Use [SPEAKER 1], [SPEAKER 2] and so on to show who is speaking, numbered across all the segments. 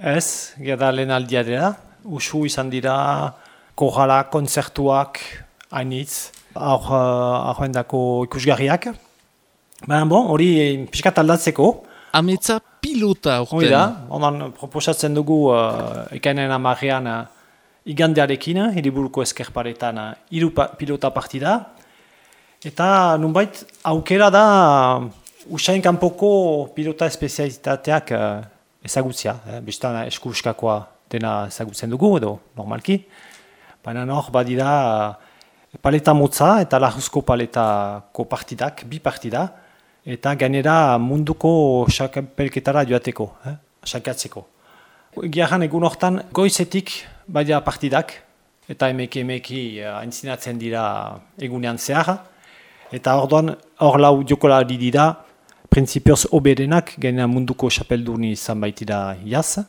[SPEAKER 1] Ez, geda lehen aldia dira. Usu izan dira korala, konzertuak, hainitz, hor uh, ikusgarriak. Baina bon, hori pixkat aldatzeko.
[SPEAKER 2] Ametza pilota
[SPEAKER 1] Hori da, ondan proposatzen dugu uh, ekainen amarrean uh, igandearekin, hiriburuko eskerparetan uh, iru pa pilota partida. Eta nunbait aukera da uh, usain kanpoko pilota espezialitateak uh, ezagutzia. Eh? Bistan eskuskakoa dena ezagutzen dugu edo normalki. Baina hor badira uh, paleta motza eta lajuzko paletako partidak, bi partida. Eta gainera munduko sakapelketara joateko, eh? sakatzeko. Giaran egun hortan goizetik badia partidak, eta emeki emeki aintzinatzen dira egunean zehar. Eta hor lau jokolari dira, prinsipioz oberenak, gainera munduko xapeldurni izan baitira jaz.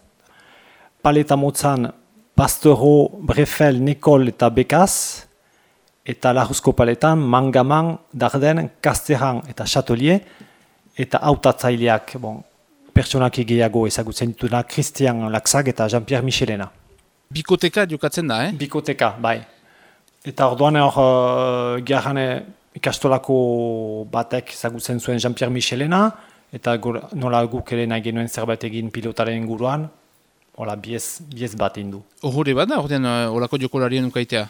[SPEAKER 1] Paleta motzan Pastero, Brefel, Nikol eta Bekaz, eta Lajuzko paletan, Mangaman, Darden, Kasteran eta Chatelier, eta autatzaileak, bon, pertsonak gehiago ezagutzen dituna, Christian Laxag eta Jean-Pierre Michelena.
[SPEAKER 2] Bikoteka jokatzen da, eh?
[SPEAKER 1] Bikoteka, bai. Eta orduan hor, uh, ikastolako batek ezagutzen zuen Jean-Pierre Michelena, eta gor, nola guk ere nahi genuen zerbait egin pilotaren inguruan, hola, biez, biez bat indu.
[SPEAKER 2] Horre bat da, ordean, horako jokolarien ukaitea?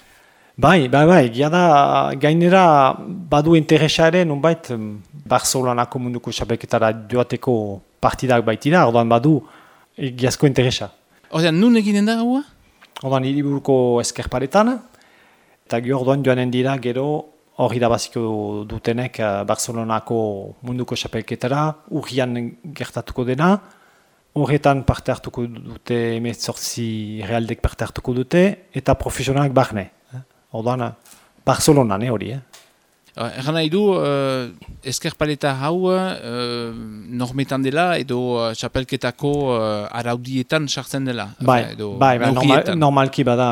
[SPEAKER 1] Bai, bai, bai, gira da, gainera badu interesa ere, nunbait, Barcelonako munduko xapelketara joateko partidak baitira, orduan badu, egiazko interesa.
[SPEAKER 2] Ordean, nun eginen da haua?
[SPEAKER 1] Orduan, hiriburuko eskerparetan, eta gio orduan joanen dira, gero, hori irabaziko dutenek Barcelonako munduko xapelketara, urrian gertatuko dena, horretan parte hartuko dute, emetzortzi realdek parte hartuko dute, eta profesionalak barne. Orduan, Barcelona, ne hori, eh?
[SPEAKER 2] Egan nahi du, uh, eskerpaleta hau uh, normetan dela edo uh, txapelketako uh, araudietan sartzen dela?
[SPEAKER 1] Bai,
[SPEAKER 2] edo,
[SPEAKER 1] bai, bai normal, normalki bada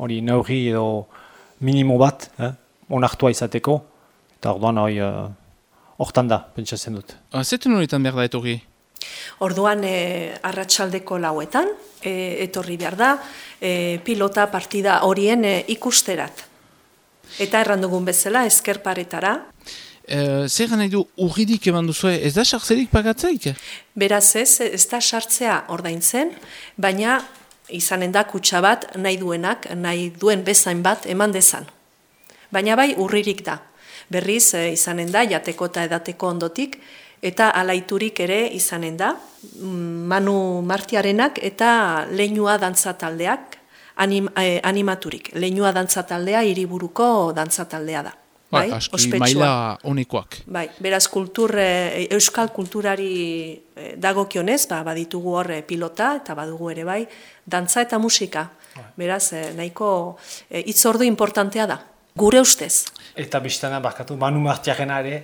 [SPEAKER 1] hori neurri edo minimo bat, eh? Onartua izateko, eta orduan hori hortan uh, da, pentsatzen dut.
[SPEAKER 2] Zeten horietan behar da etorri?
[SPEAKER 3] Orduan, e, arratsaldeko lauetan, e, etorri behar da, e, pilota partida horien e, ikusterat. Eta errandugun bezala, eskerparetara.
[SPEAKER 2] E, zer nahi du, urridik eman duzu, ez da sartzerik pagatzeik?
[SPEAKER 3] Beraz ez, ez da sartzea ordaintzen, baina izanen da kutsa bat nahi duenak, nahi duen bezain bat eman dezan. Baina bai urririk da. Berriz e, izanen da, jateko eta edateko ondotik, eta alaiturik ere izanen da, Manu Martiarenak eta leinua dantzataldeak anim, eh, animaturik. Leinua dantzataldea hiriburuko dantzataldea da.
[SPEAKER 2] Bai, aski maila honikoak.
[SPEAKER 3] Bai, beraz kultur, eh, euskal kulturari eh, dagokionez, ba, baditugu hor pilota eta badugu ere bai, dantza eta musika. Beraz, eh, nahiko eh, itzordu importantea da. Gure ustez.
[SPEAKER 1] Eta biztana, bakatu, Manu Martiarena ere,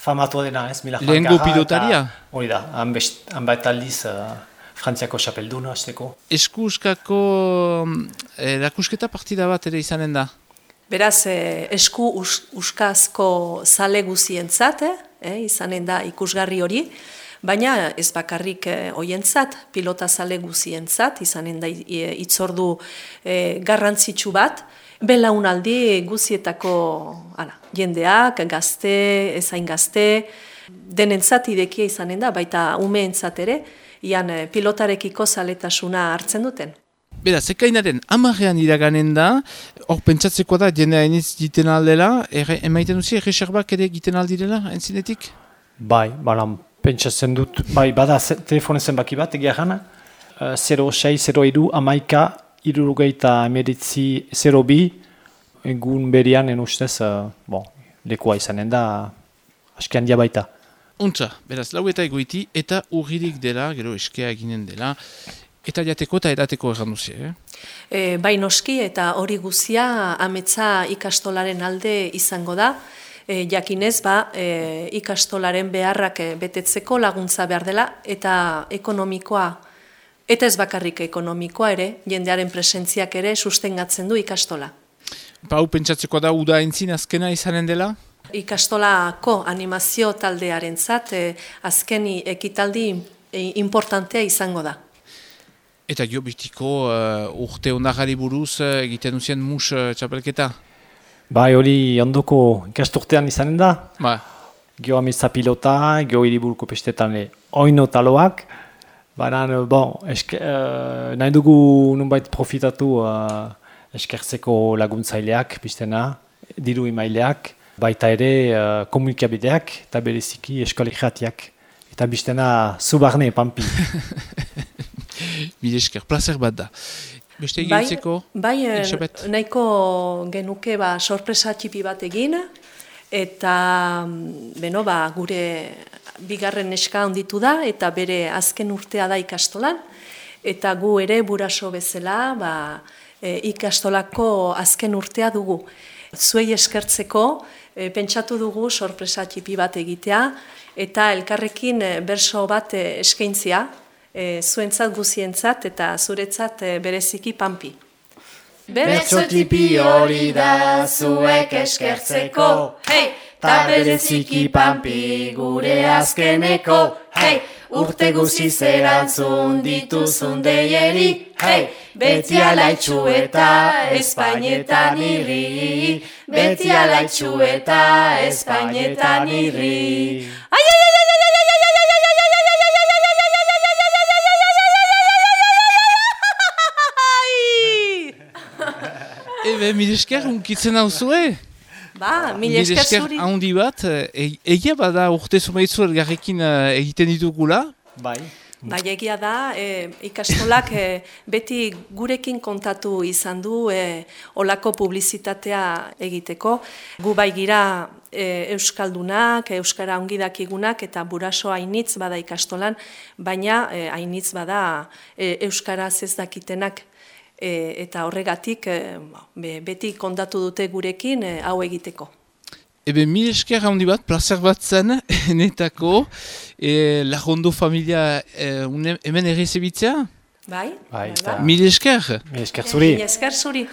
[SPEAKER 1] famatu dena, ez? Mila
[SPEAKER 2] Lehengo pilotaria?
[SPEAKER 1] Hori da, hanbait aldiz uh, frantziako xapelduna, azteko.
[SPEAKER 2] Eskuskako erakusketa partida bat ere izanen da?
[SPEAKER 3] Beraz, eh, esku us, uskazko zale guzientzat, eh, izanen da ikusgarri hori, baina ez bakarrik eh, oientzat, pilota zale guzientzat, izanen da itzordu eh, garrantzitsu bat, belaunaldi guzietako ala, jendeak, gazte, ezain gazte, denentzat idekia izanen da, baita umeentzat ere, ian pilotarekiko zaletasuna hartzen duten.
[SPEAKER 2] Bera, zekainaren amarrean iraganen da, hor pentsatzeko da, jendea eniz giten aldela, erre, emaiten duzi, erreserbak ere giten aldirela, entzinetik?
[SPEAKER 1] Bai, balan, pentsatzen dut, bai, bada telefonezen baki bat, egia gana, uh, 06, 02, amaika, irurugeita emeritzi 02, egun berian, en ustez, uh, bon, lekoa izanen da, aski handia baita.
[SPEAKER 2] Untza, beraz, lau eta egoiti, eta urririk dela, gero eskea eginen dela, eta jateko eta edateko erran duzia, eh?
[SPEAKER 3] E, bai noski, eta hori guzia ametsa ikastolaren alde izango da, e, jakinez, ba, e, ikastolaren beharrak betetzeko laguntza behar dela, eta ekonomikoa, eta ez bakarrik ekonomikoa ere, jendearen presentziak ere sustengatzen du ikastola.
[SPEAKER 2] Pau, ba, pentsatzeko da, uda entzin azkena izanen dela?
[SPEAKER 3] Ikastolako animazio taldearen zat, azkeni ekitaldi importantea izango da.
[SPEAKER 2] Eta jo bitiko uh, urte onagari buruz uh, egiten duzien mus uh, txapelketa?
[SPEAKER 1] Bai, hori ondoko ikasturtean izanen da.
[SPEAKER 2] Ba,
[SPEAKER 1] Gio amitza pilota, gio hiriburuko pestetan le oino taloak. Baina, bon, eske, uh, nahi dugu nunbait profitatu uh, eskertzeko laguntzaileak, pistena, diru imaileak, baita ere uh, komunikabideak eta bereziki eskolegiatiak. Eta bistena zubarne, pampi.
[SPEAKER 2] bide esker, placer bat da. Beste
[SPEAKER 3] Bai,
[SPEAKER 2] egitzeko?
[SPEAKER 3] bai eh,
[SPEAKER 2] Elisabet?
[SPEAKER 3] nahiko genuke ba, sorpresa txipi bat egin, eta mm, beno, ba, gure bigarren neska onditu da, eta bere azken urtea da ikastolan, eta gu ere buraso bezala ba, e, ikastolako azken urtea dugu. Zuei eskertzeko, e, pentsatu dugu sorpresa txipi bat egitea, eta elkarrekin e, berso bat e, eskaintzia, e, zuentzat guzientzat eta zuretzat e, bereziki panpi.
[SPEAKER 4] Bertso tipi hori da zuek eskertzeko, hei, ta bereziki panpi gure azkeneko, hei, urte guziz erantzun dituzun deieri, hei, beti alaitxu eta espainetan irri, beti alaitxu eta espainetan irri. Ai, ai, ai,
[SPEAKER 2] mide esker, unkitzen hau zue?
[SPEAKER 3] Ba, mil esker zuri.
[SPEAKER 2] handi bat, e, egia bada urte zumaitzu elgarrekin uh, egiten ditugula.
[SPEAKER 1] bai.
[SPEAKER 3] Bai, egia da, e, ikastolak e, beti gurekin kontatu izan du e, olako publizitatea egiteko. Gu bai gira e, Euskaldunak, Euskara ongi dakigunak eta buraso hainitz bada ikastolan, baina e, hainitz bada e, Euskaraz ez dakitenak. E, eta horregatik e, be, beti kontatu dute gurekin e, hau egiteko.
[SPEAKER 2] Ebe, mil esker handi bat, placer bat zen, enetako, e, lagondo familia e, une, hemen ere zebitzea?
[SPEAKER 3] Bai?
[SPEAKER 1] Bai, eta-
[SPEAKER 2] Mil esker?
[SPEAKER 1] Esker zuri.
[SPEAKER 3] Mil esker zuri.